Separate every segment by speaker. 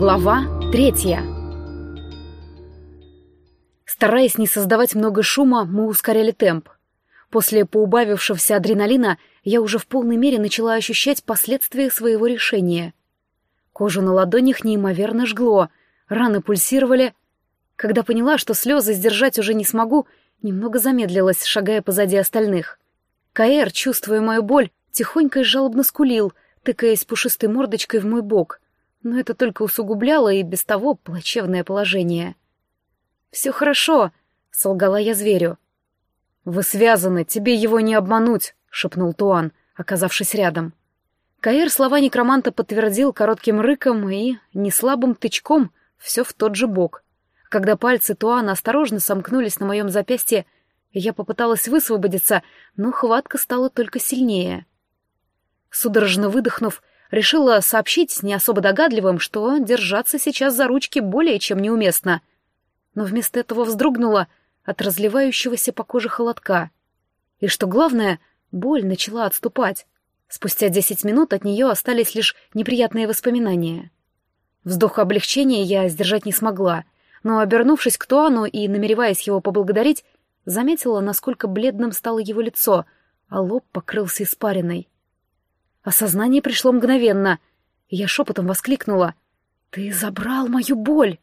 Speaker 1: Глава третья. Стараясь не создавать много шума, мы ускоряли темп. После поубавившегося адреналина я уже в полной мере начала ощущать последствия своего решения. Кожу на ладонях неимоверно жгло, раны пульсировали. Когда поняла, что слезы сдержать уже не смогу, немного замедлилась, шагая позади остальных. Каэр, чувствуя мою боль, тихонько и жалобно скулил, тыкаясь пушистой мордочкой в мой бок. Но это только усугубляло и без того плачевное положение. «Все хорошо», — солгала я зверю. «Вы связаны, тебе его не обмануть», — шепнул Туан, оказавшись рядом. Каэр слова некроманта подтвердил коротким рыком и неслабым тычком все в тот же бок. Когда пальцы Туана осторожно сомкнулись на моем запястье, я попыталась высвободиться, но хватка стала только сильнее. Судорожно выдохнув, решила сообщить не особо догадливым, что держаться сейчас за ручки более чем неуместно. Но вместо этого вздрогнула от разливающегося по коже холодка. И что главное, боль начала отступать. Спустя десять минут от нее остались лишь неприятные воспоминания. Вздох облегчения я сдержать не смогла, но, обернувшись к Туану и намереваясь его поблагодарить, заметила, насколько бледным стало его лицо, а лоб покрылся испариной. Осознание пришло мгновенно, я шепотом воскликнула. «Ты забрал мою боль!»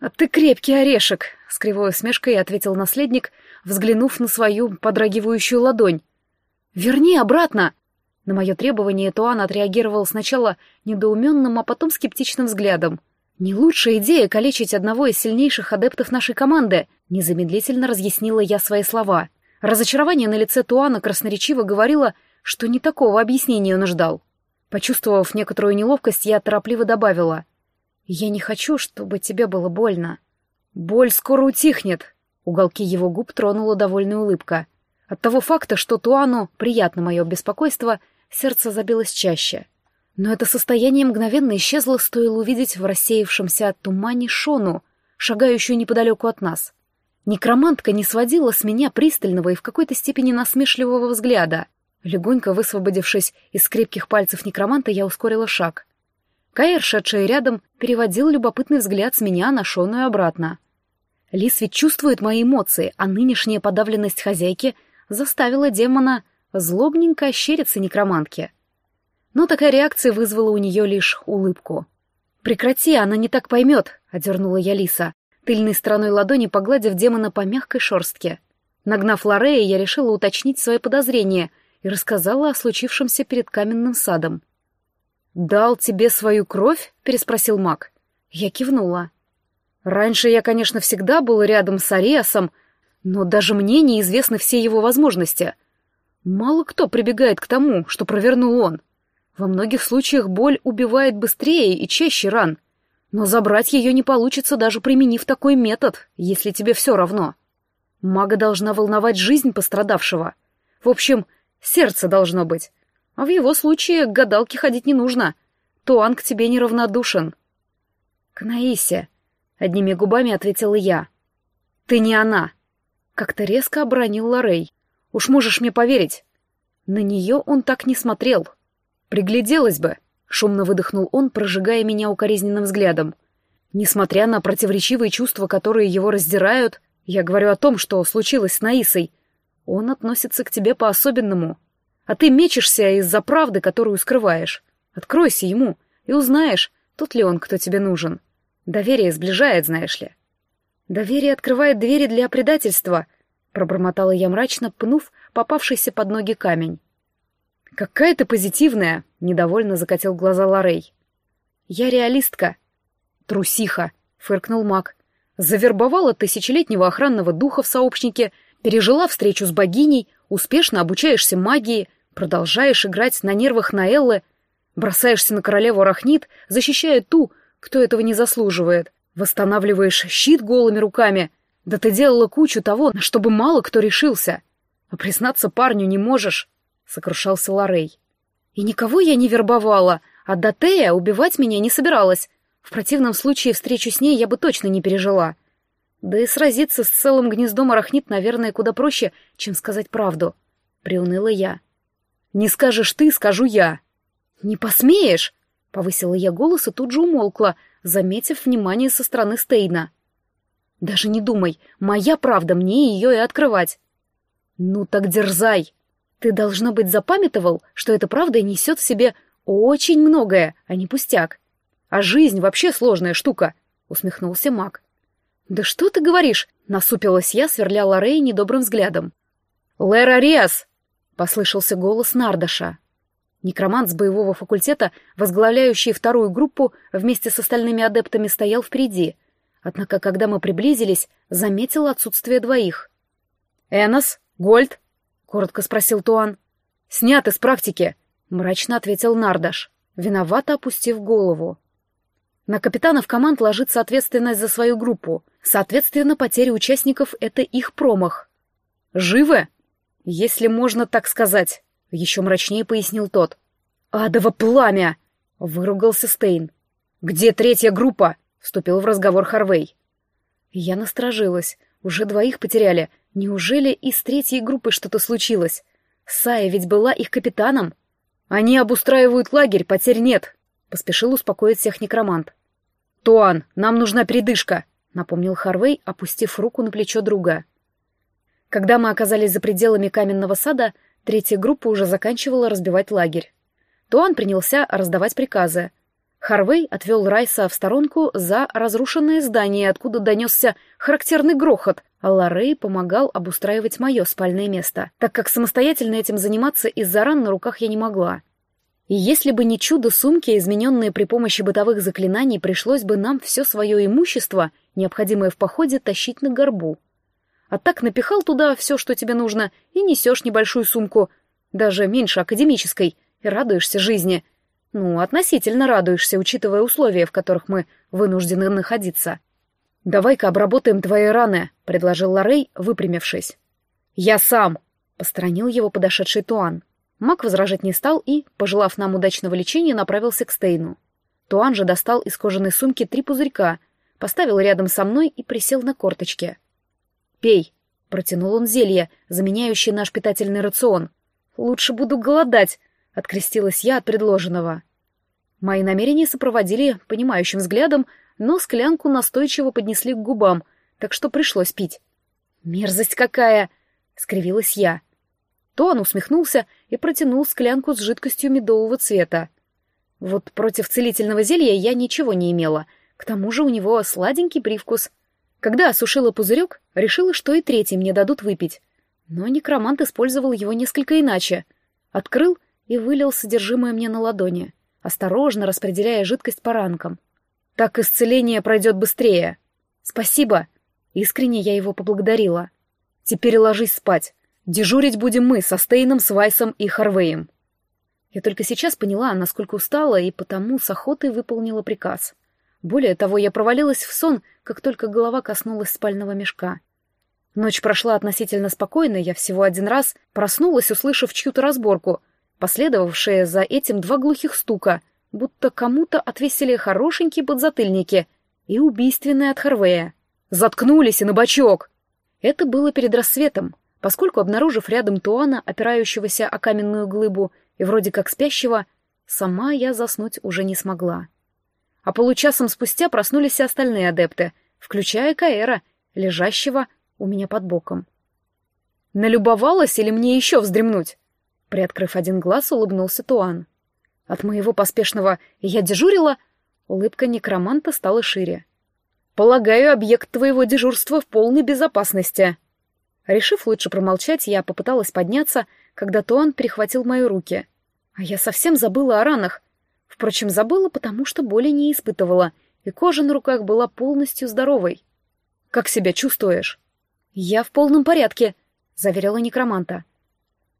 Speaker 1: «А ты крепкий орешек!» — с кривой усмешкой ответил наследник, взглянув на свою подрагивающую ладонь. «Верни обратно!» На мое требование Туан отреагировал сначала недоуменным, а потом скептичным взглядом. «Не лучшая идея калечить одного из сильнейших адептов нашей команды», — незамедлительно разъяснила я свои слова. Разочарование на лице Туана красноречиво говорило, что не такого объяснения он ждал. Почувствовав некоторую неловкость, я торопливо добавила. «Я не хочу, чтобы тебе было больно». «Боль скоро утихнет», — уголки его губ тронула довольная улыбка. От того факта, что Туану приятно мое беспокойство, сердце забилось чаще. Но это состояние мгновенно исчезло, стоило увидеть в рассеявшемся тумане Шону, шагающую неподалеку от нас. Некромантка не сводила с меня пристального и в какой-то степени насмешливого взгляда — Легонько высвободившись из крепких пальцев некроманта, я ускорила шаг. Каэр, шедший рядом, переводил любопытный взгляд с меня на Шону и обратно. Лис ведь чувствует мои эмоции, а нынешняя подавленность хозяйки заставила демона злобненько ощериться некромантке. Но такая реакция вызвала у нее лишь улыбку. «Прекрати, она не так поймет», — одернула я Лиса, тыльной стороной ладони погладив демона по мягкой шорстке. Нагнав Лорея, я решила уточнить свои подозрения — и рассказала о случившемся перед каменным садом. «Дал тебе свою кровь?» — переспросил маг. Я кивнула. «Раньше я, конечно, всегда был рядом с Ариасом, но даже мне неизвестны все его возможности. Мало кто прибегает к тому, что провернул он. Во многих случаях боль убивает быстрее и чаще ран, но забрать ее не получится, даже применив такой метод, если тебе все равно. Мага должна волновать жизнь пострадавшего. В общем, Сердце должно быть. А в его случае к гадалке ходить не нужно. Туан к тебе неравнодушен. К Наисе, одними губами ответила я. Ты не она. Как-то резко обронил Лорей. Уж можешь мне поверить. На нее он так не смотрел. Пригляделась бы, шумно выдохнул он, прожигая меня укоризненным взглядом. Несмотря на противоречивые чувства, которые его раздирают, я говорю о том, что случилось с Наисой — он относится к тебе по-особенному. А ты мечешься из-за правды, которую скрываешь. Откройся ему и узнаешь, тот ли он, кто тебе нужен. Доверие сближает, знаешь ли. Доверие открывает двери для предательства, пробормотала я мрачно, пнув попавшийся под ноги камень. Какая ты позитивная, недовольно закатил глаза Лорей. Я реалистка. Трусиха, фыркнул маг. Завербовала тысячелетнего охранного духа в сообщнике Пережила встречу с богиней, успешно обучаешься магии, продолжаешь играть на нервах Наэллы, бросаешься на королеву Рахнит, защищая ту, кто этого не заслуживает, восстанавливаешь щит голыми руками. Да ты делала кучу того, на что бы мало кто решился. А признаться парню не можешь, — сокрушался Лорей. И никого я не вербовала, а Датея убивать меня не собиралась. В противном случае встречу с ней я бы точно не пережила. Да и сразиться с целым гнездом арахнит, наверное, куда проще, чем сказать правду. Приуныла я. «Не скажешь ты, скажу я». «Не посмеешь!» — повысила я голос и тут же умолкла, заметив внимание со стороны Стейна. «Даже не думай, моя правда, мне ее и открывать». «Ну так дерзай!» Ты, должно быть, запамятовал, что эта правда несет в себе очень многое, а не пустяк. А жизнь вообще сложная штука, — усмехнулся маг. Да что ты говоришь? — насупилась я, сверляла Рэй недобрым взглядом. «Лера Риас!» — послышался голос Нардаша. Некромант с боевого факультета, возглавляющий вторую группу, вместе с остальными адептами стоял впереди. Однако, когда мы приблизились, заметил отсутствие двоих. «Энос? Гольд?» коротко спросил Туан. «Снят из практики», — мрачно ответил Нардаш, виновато опустив голову. На капитанов команд ложится ответственность за свою группу. Соответственно, потери участников — это их промах. «Живы?» «Если можно так сказать», — еще мрачнее пояснил тот. «Адово пламя!» — выругался Стейн. «Где третья группа?» — вступил в разговор Харвей. Я насторожилась. Уже двоих потеряли, Неужели и с третьей группой что-то случилось? Сая ведь была их капитаном. Они обустраивают лагерь, потерь нет, — поспешил успокоить всех некромант. «Туан, нам нужна передышка», — напомнил Харвей, опустив руку на плечо друга. Когда мы оказались за пределами каменного сада, третья группа уже заканчивала разбивать лагерь. Туан принялся раздавать приказы — Харвей отвел Райса в сторонку за разрушенное здание, откуда донесся характерный грохот, а Ларей помогал обустраивать мое спальное место, так как самостоятельно этим заниматься из-за ран на руках я не могла. И если бы не чудо-сумки, измененные при помощи бытовых заклинаний, пришлось бы нам все свое имущество, необходимое в походе, тащить на горбу. А так напихал туда все, что тебе нужно, и несешь небольшую сумку, даже меньше академической, и радуешься жизни — ну, относительно радуешься, учитывая условия, в которых мы вынуждены находиться. «Давай-ка обработаем твои раны», — предложил Лорей, выпрямившись. «Я сам», — посторонил его подошедший Туан. Мак возражать не стал и, пожелав нам удачного лечения, направился к Стейну. Туан же достал из кожаной сумки три пузырька, поставил рядом со мной и присел на корточки. «Пей», — протянул он зелье, заменяющее наш питательный рацион. «Лучше буду голодать», — открестилась я от предложенного. Мои намерения сопроводили понимающим взглядом, но склянку настойчиво поднесли к губам, так что пришлось пить. «Мерзость какая!» — скривилась я. То он усмехнулся и протянул склянку с жидкостью медового цвета. Вот против целительного зелья я ничего не имела, к тому же у него сладенький привкус. Когда осушила пузырек, решила, что и третий мне дадут выпить. Но некромант использовал его несколько иначе. Открыл — и вылил содержимое мне на ладони, осторожно распределяя жидкость по ранкам. «Так исцеление пройдет быстрее!» «Спасибо!» Искренне я его поблагодарила. «Теперь ложись спать. Дежурить будем мы со Стейном, Свайсом и Харвеем». Я только сейчас поняла, насколько устала, и потому с охотой выполнила приказ. Более того, я провалилась в сон, как только голова коснулась спального мешка. Ночь прошла относительно спокойно, я всего один раз проснулась, услышав чью-то разборку, Последовавшие за этим два глухих стука, будто кому-то отвесили хорошенькие подзатыльники, и убийственные от Харвея. «Заткнулись и на бочок!» Это было перед рассветом, поскольку, обнаружив рядом Туана, опирающегося о каменную глыбу и вроде как спящего, сама я заснуть уже не смогла. А получасом спустя проснулись и остальные адепты, включая Каэра, лежащего у меня под боком. Налюбовалась или мне еще вздремнуть? Приоткрыв один глаз, улыбнулся Туан. От моего поспешного «я дежурила» улыбка некроманта стала шире. «Полагаю, объект твоего дежурства в полной безопасности». Решив лучше промолчать, я попыталась подняться, когда Туан перехватил мои руки. А я совсем забыла о ранах. Впрочем, забыла, потому что боли не испытывала, и кожа на руках была полностью здоровой. «Как себя чувствуешь?» «Я в полном порядке», — заверила некроманта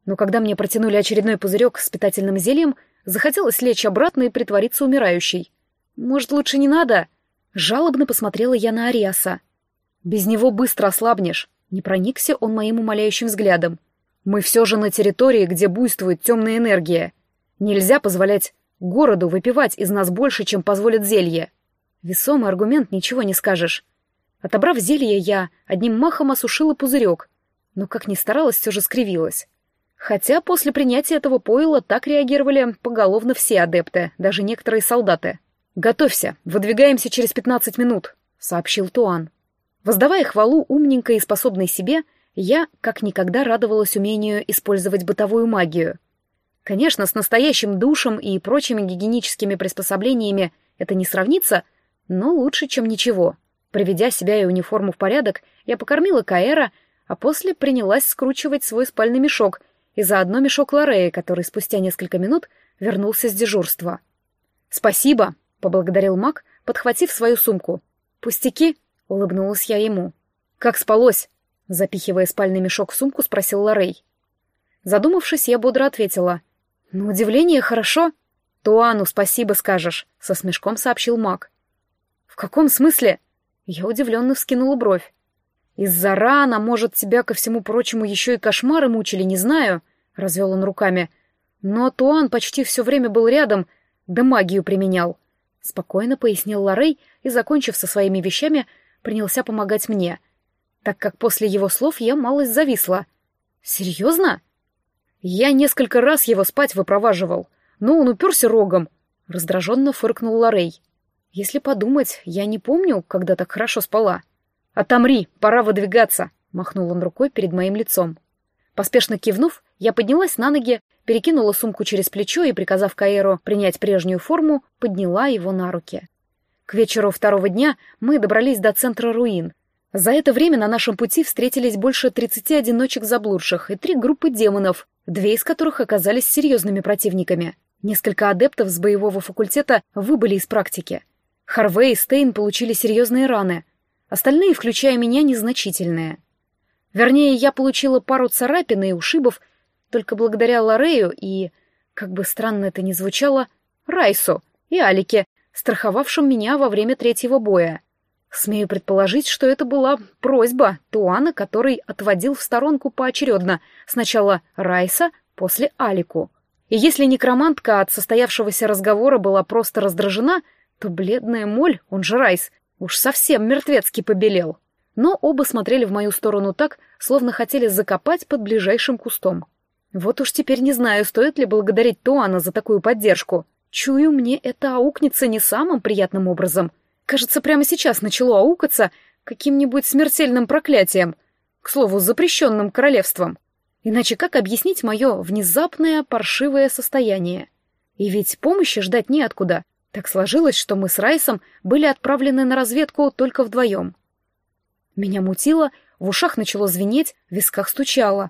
Speaker 1: но когда мне протянули очередной пузырек с питательным зельем, захотелось лечь обратно и притвориться умирающей. «Может, лучше не надо?» Жалобно посмотрела я на Ариаса. «Без него быстро ослабнешь», — не проникся он моим умоляющим взглядом. «Мы все же на территории, где буйствует темная энергия. Нельзя позволять городу выпивать из нас больше, чем позволит зелье». Весомый аргумент, ничего не скажешь. Отобрав зелье, я одним махом осушила пузырек, но, как ни старалась, все же скривилась. Хотя после принятия этого пойла так реагировали поголовно все адепты, даже некоторые солдаты. «Готовься, выдвигаемся через пятнадцать минут», — сообщил Туан. Воздавая хвалу умненькой и способной себе, я как никогда радовалась умению использовать бытовую магию. Конечно, с настоящим душем и прочими гигиеническими приспособлениями это не сравнится, но лучше, чем ничего. Приведя себя и униформу в порядок, я покормила Каэра, а после принялась скручивать свой спальный мешок и заодно мешок Лорея, который спустя несколько минут вернулся с дежурства. «Спасибо», — поблагодарил маг, подхватив свою сумку. «Пустяки», — улыбнулась я ему. «Как спалось?» — запихивая спальный мешок в сумку, спросил Лорей. Задумавшись, я бодро ответила. «На удивление, хорошо». «Туану спасибо скажешь», — со смешком сообщил маг. «В каком смысле?» Я удивленно вскинула бровь. «Из-за рана, может, тебя, ко всему прочему, еще и кошмары мучили, не знаю», — развел он руками. «Но Туан почти все время был рядом, да магию применял», — спокойно пояснил Лорей и, закончив со своими вещами, принялся помогать мне, так как после его слов я малость зависла. «Серьезно?» «Я несколько раз его спать выпроваживал, но он уперся рогом», — раздраженно фыркнул Лорей. «Если подумать, я не помню, когда так хорошо спала». «Отомри, пора выдвигаться!» — махнул он рукой перед моим лицом. Поспешно кивнув, я поднялась на ноги, перекинула сумку через плечо и, приказав Каэру принять прежнюю форму, подняла его на руки. К вечеру второго дня мы добрались до центра руин. За это время на нашем пути встретились больше 30 одиночек заблудших и три группы демонов, две из которых оказались серьезными противниками. Несколько адептов с боевого факультета выбыли из практики. Харвей и Стейн получили серьезные раны — Остальные, включая меня, незначительные. Вернее, я получила пару царапин и ушибов только благодаря Лорею и, как бы странно это ни звучало, Райсу и Алике, страховавшим меня во время третьего боя. Смею предположить, что это была просьба Туана, который отводил в сторонку поочередно сначала Райса, после Алику. И если некромантка от состоявшегося разговора была просто раздражена, то бледная моль, он же Райс, Уж совсем мертвецки побелел. Но оба смотрели в мою сторону так, словно хотели закопать под ближайшим кустом. Вот уж теперь не знаю, стоит ли благодарить Туана за такую поддержку. Чую, мне это аукнется не самым приятным образом. Кажется, прямо сейчас начало аукаться каким-нибудь смертельным проклятием. К слову, запрещенным королевством. Иначе как объяснить мое внезапное паршивое состояние? И ведь помощи ждать неоткуда. Так сложилось, что мы с Райсом были отправлены на разведку только вдвоем. Меня мутило, в ушах начало звенеть, в висках стучало.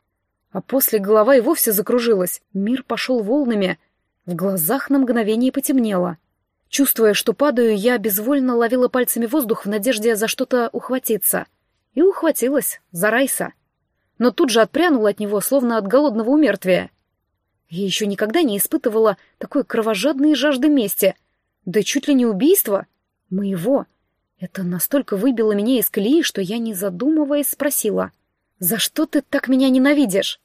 Speaker 1: А после голова и вовсе закружилась, мир пошел волнами, в глазах на мгновение потемнело. Чувствуя, что падаю, я безвольно ловила пальцами воздух в надежде за что-то ухватиться. И ухватилась, за Райса. Но тут же отпрянула от него, словно от голодного умертвия. Я еще никогда не испытывала такой кровожадной жажды мести — да чуть ли не убийство. Моего. Это настолько выбило меня из колеи, что я, не задумываясь, спросила. «За что ты так меня ненавидишь?»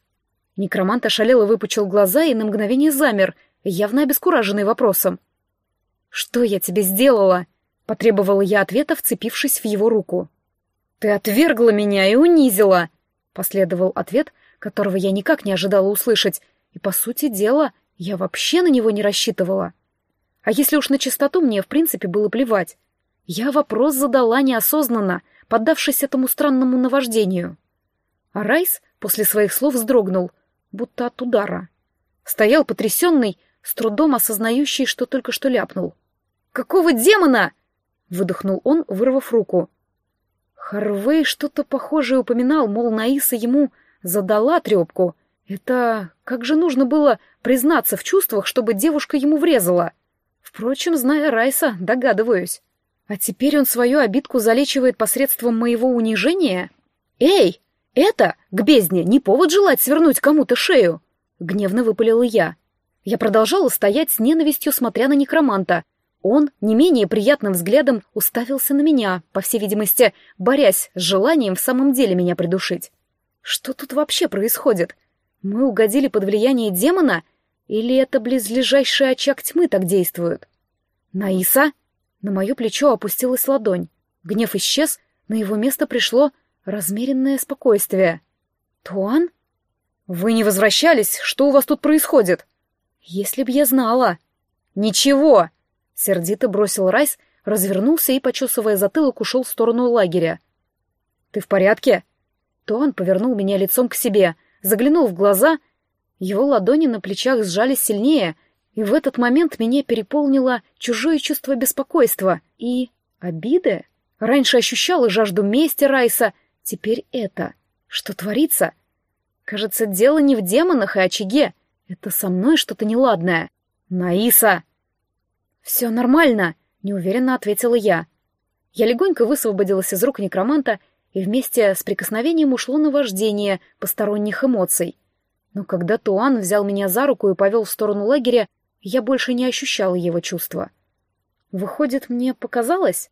Speaker 1: Некромант ошалел и выпучил глаза, и на мгновение замер, явно обескураженный вопросом. «Что я тебе сделала?» — потребовала я ответа, вцепившись в его руку. «Ты отвергла меня и унизила!» — последовал ответ, которого я никак не ожидала услышать, и, по сути дела, я вообще на него не рассчитывала. А если уж на чистоту, мне, в принципе, было плевать. Я вопрос задала неосознанно, поддавшись этому странному наваждению. А Райс после своих слов вздрогнул, будто от удара. Стоял потрясенный, с трудом осознающий, что только что ляпнул. «Какого демона?» — выдохнул он, вырвав руку. Харвей что-то похожее упоминал, мол, Наиса ему задала трепку. Это как же нужно было признаться в чувствах, чтобы девушка ему врезала? Впрочем, зная Райса, догадываюсь. А теперь он свою обидку залечивает посредством моего унижения? Эй, это, к бездне, не повод желать свернуть кому-то шею! Гневно выпалила я. Я продолжала стоять с ненавистью, смотря на некроманта. Он, не менее приятным взглядом, уставился на меня, по всей видимости, борясь с желанием в самом деле меня придушить. Что тут вообще происходит? Мы угодили под влияние демона — или это близлежащий очаг тьмы так действует? Наиса? На мое плечо опустилась ладонь. Гнев исчез, на его место пришло размеренное спокойствие. Туан? Вы не возвращались? Что у вас тут происходит? Если б я знала. Ничего! Сердито бросил Райс, развернулся и, почесывая затылок, ушел в сторону лагеря. «Ты в порядке?» Туан повернул меня лицом к себе, заглянул в глаза. Его ладони на плечах сжались сильнее, и в этот момент меня переполнило чужое чувство беспокойства и обиды. Раньше ощущала жажду мести Райса, теперь это. Что творится? Кажется, дело не в демонах и очаге. Это со мной что-то неладное. Наиса! Все нормально, неуверенно ответила я. Я легонько высвободилась из рук некроманта и вместе с прикосновением ушло на вождение посторонних эмоций. Но когда Туан взял меня за руку и повел в сторону лагеря, я больше не ощущала его чувства. Выходит, мне показалось?